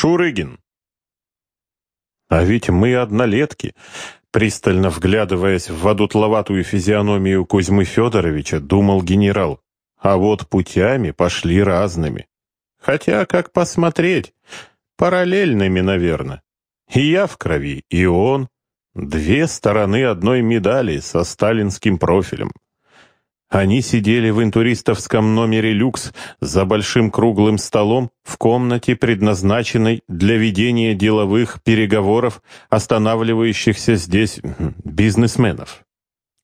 Шурыгин. А ведь мы однолетки, пристально вглядываясь в одутловатую физиономию Кузьмы Федоровича, думал генерал. А вот путями пошли разными. Хотя, как посмотреть, параллельными, наверное. И я в крови, и он. Две стороны одной медали со сталинским профилем. Они сидели в интуристовском номере «Люкс» за большим круглым столом в комнате, предназначенной для ведения деловых переговоров, останавливающихся здесь бизнесменов.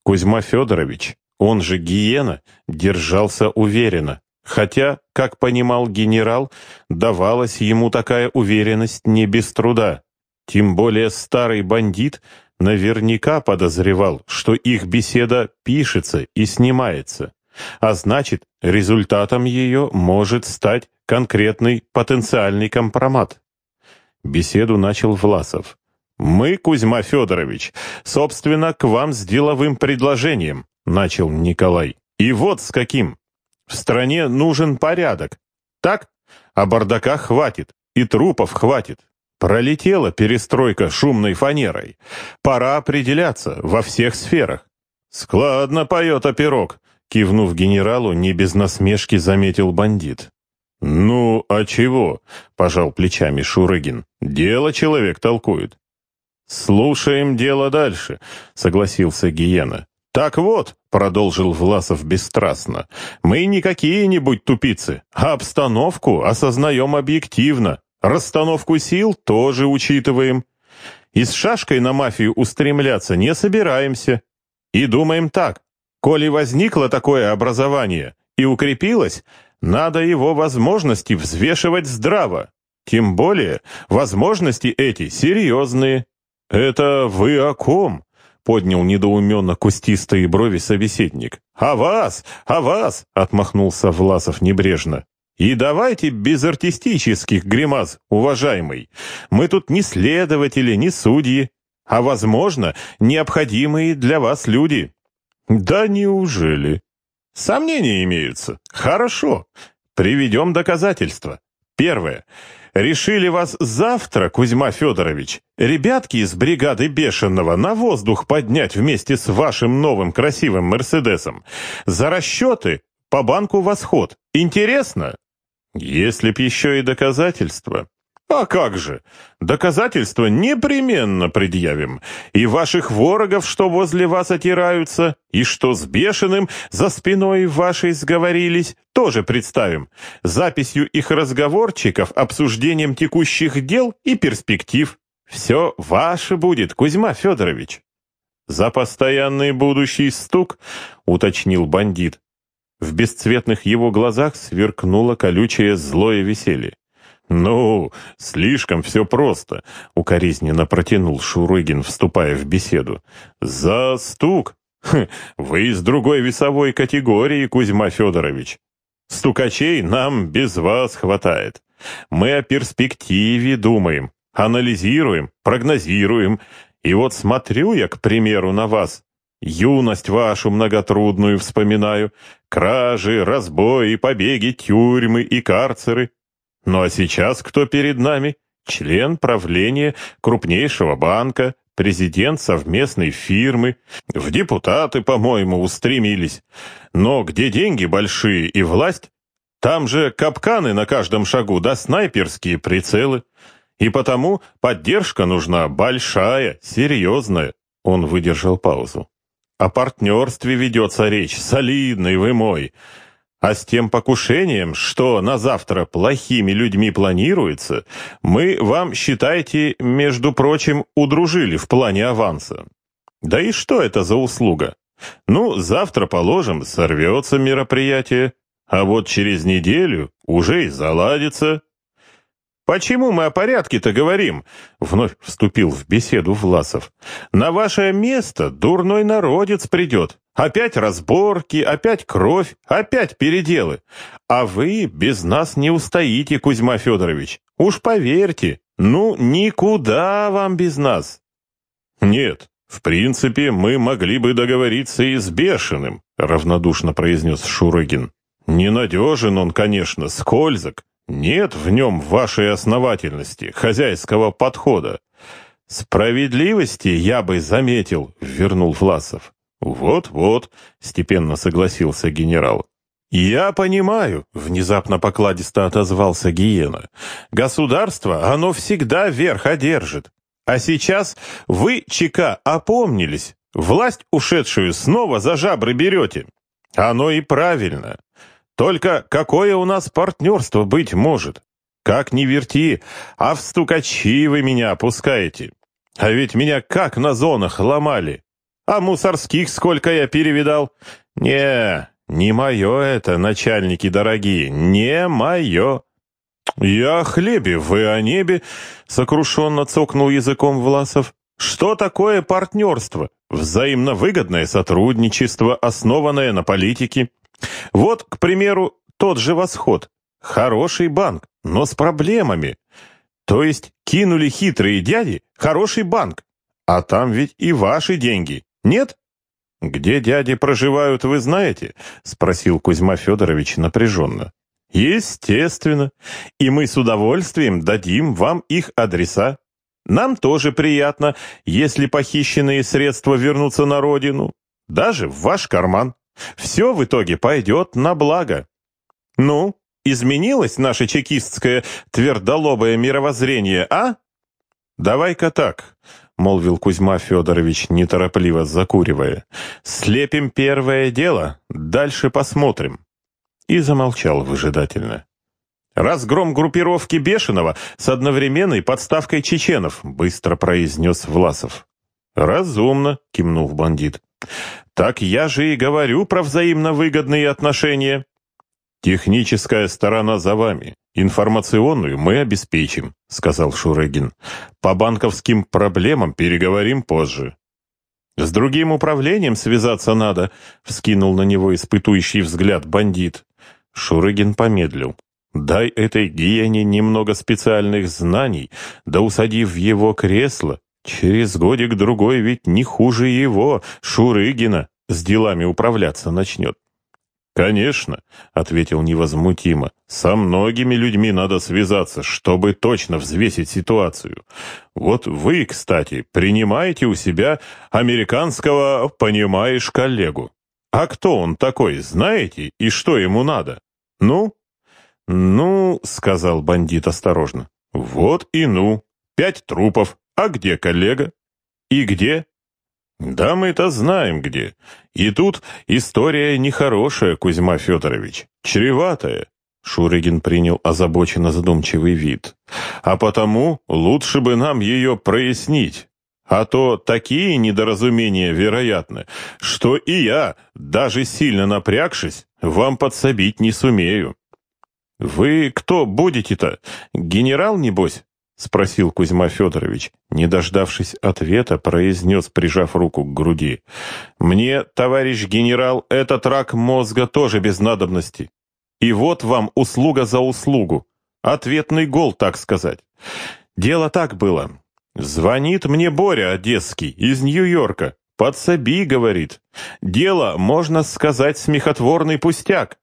Кузьма Федорович, он же Гиена, держался уверенно, хотя, как понимал генерал, давалась ему такая уверенность не без труда. Тем более старый бандит наверняка подозревал, что их беседа пишется и снимается, а значит, результатом ее может стать конкретный потенциальный компромат. Беседу начал Власов. «Мы, Кузьма Федорович, собственно, к вам с деловым предложением», начал Николай. «И вот с каким. В стране нужен порядок. Так? А бардака хватит, и трупов хватит. Пролетела перестройка шумной фанерой. Пора определяться во всех сферах. «Складно поет оперок», — кивнув генералу, не без насмешки заметил бандит. «Ну, а чего?» — пожал плечами Шурыгин. «Дело человек толкует». «Слушаем дело дальше», — согласился Гиена. «Так вот», — продолжил Власов бесстрастно, — «мы не какие-нибудь тупицы, а обстановку осознаем объективно, Расстановку сил тоже учитываем. И с шашкой на мафию устремляться не собираемся. И думаем так, коли возникло такое образование и укрепилось, надо его возможности взвешивать здраво. Тем более, возможности эти серьезные. «Это вы о ком?» — поднял недоуменно кустистые брови собеседник. «А вас! А вас!» — отмахнулся Власов небрежно. И давайте без артистических гримас, уважаемый. Мы тут не следователи, не судьи, а, возможно, необходимые для вас люди. Да неужели? Сомнения имеются. Хорошо. Приведем доказательства. Первое. Решили вас завтра, Кузьма Федорович, ребятки из бригады Бешеного на воздух поднять вместе с вашим новым красивым Мерседесом. За расчеты по банку «Восход». Интересно? Если б еще и доказательства. А как же? Доказательства непременно предъявим. И ваших ворогов, что возле вас отираются, и что с бешеным за спиной вашей сговорились, тоже представим. Записью их разговорчиков, обсуждением текущих дел и перспектив. Все ваше будет, Кузьма Федорович. За постоянный будущий стук, уточнил бандит. В бесцветных его глазах сверкнуло колючее злое веселье. «Ну, слишком все просто», — укоризненно протянул Шурыгин, вступая в беседу. «За стук? Хм, вы из другой весовой категории, Кузьма Федорович. Стукачей нам без вас хватает. Мы о перспективе думаем, анализируем, прогнозируем. И вот смотрю я, к примеру, на вас, Юность вашу многотрудную вспоминаю, кражи, разбои, побеги, тюрьмы и карцеры. Ну а сейчас кто перед нами? Член правления крупнейшего банка, президент совместной фирмы. В депутаты, по-моему, устремились. Но где деньги большие и власть? Там же капканы на каждом шагу, да снайперские прицелы. И потому поддержка нужна большая, серьезная. Он выдержал паузу. О партнерстве ведется речь, солидный вы мой. А с тем покушением, что на завтра плохими людьми планируется, мы вам, считайте, между прочим, удружили в плане аванса. Да и что это за услуга? Ну, завтра, положим, сорвется мероприятие, а вот через неделю уже и заладится. «Почему мы о порядке-то говорим?» — вновь вступил в беседу Власов. «На ваше место дурной народец придет. Опять разборки, опять кровь, опять переделы. А вы без нас не устоите, Кузьма Федорович. Уж поверьте, ну никуда вам без нас». «Нет, в принципе, мы могли бы договориться и с Бешеным», — равнодушно произнес Шурыгин. «Ненадежен он, конечно, скользок, Нет в нем вашей основательности, хозяйского подхода. Справедливости я бы заметил, вернул Власов. Вот-вот, степенно согласился генерал. «Я понимаю», — внезапно покладисто отозвался Гиена. «Государство, оно всегда верх одержит. А сейчас вы, ЧК, опомнились, власть ушедшую снова за жабры берете. Оно и правильно. Только какое у нас партнерство быть может? Как ни верти, а в стукачи вы меня опускаете. А ведь меня как на зонах ломали. А мусорских сколько я перевидал? Не, не мое это, начальники дорогие, не мое. «Я о хлебе, вы о небе», — сокрушенно цокнул языком Власов. «Что такое партнерство? Взаимно выгодное сотрудничество, основанное на политике. Вот, к примеру, тот же «Восход». Хороший банк, но с проблемами. То есть кинули хитрые дяди хороший банк. А там ведь и ваши деньги, нет?» «Где дяди проживают, вы знаете?» — спросил Кузьма Федорович напряженно. Естественно. И мы с удовольствием дадим вам их адреса. Нам тоже приятно, если похищенные средства вернутся на родину, даже в ваш карман. Все в итоге пойдет на благо. Ну, изменилось наше чекистское твердолобое мировоззрение, а? Давай-ка так, молвил Кузьма Федорович, неторопливо закуривая. Слепим первое дело, дальше посмотрим и замолчал выжидательно. «Разгром группировки Бешеного с одновременной подставкой чеченов», — быстро произнес Власов. «Разумно», — кивнул бандит. «Так я же и говорю про взаимно выгодные отношения». «Техническая сторона за вами. Информационную мы обеспечим», — сказал Шурыгин. «По банковским проблемам переговорим позже». «С другим управлением связаться надо», — вскинул на него испытующий взгляд бандит. Шурыгин помедлил. «Дай этой гиене немного специальных знаний, да усади в его кресло. Через годик-другой ведь не хуже его, Шурыгина, с делами управляться начнет». «Конечно», — ответил невозмутимо, — «со многими людьми надо связаться, чтобы точно взвесить ситуацию. Вот вы, кстати, принимаете у себя американского, понимаешь, коллегу. А кто он такой, знаете, и что ему надо?» «Ну?» «Ну», — сказал бандит осторожно. «Вот и ну. Пять трупов. А где коллега?» «И где?» «Да мы-то знаем где. И тут история нехорошая, Кузьма Федорович. Чреватая». Шурыгин принял озабоченно задумчивый вид. «А потому лучше бы нам ее прояснить. А то такие недоразумения вероятны, что и я, даже сильно напрягшись, вам подсобить не сумею». «Вы кто будете-то? Генерал, небось?» — спросил Кузьма Федорович. Не дождавшись ответа, произнес, прижав руку к груди. «Мне, товарищ генерал, этот рак мозга тоже без надобности. И вот вам услуга за услугу. Ответный гол, так сказать. Дело так было. Звонит мне Боря Одесский из Нью-Йорка. «Подсоби», — говорит. «Дело, можно сказать, смехотворный пустяк.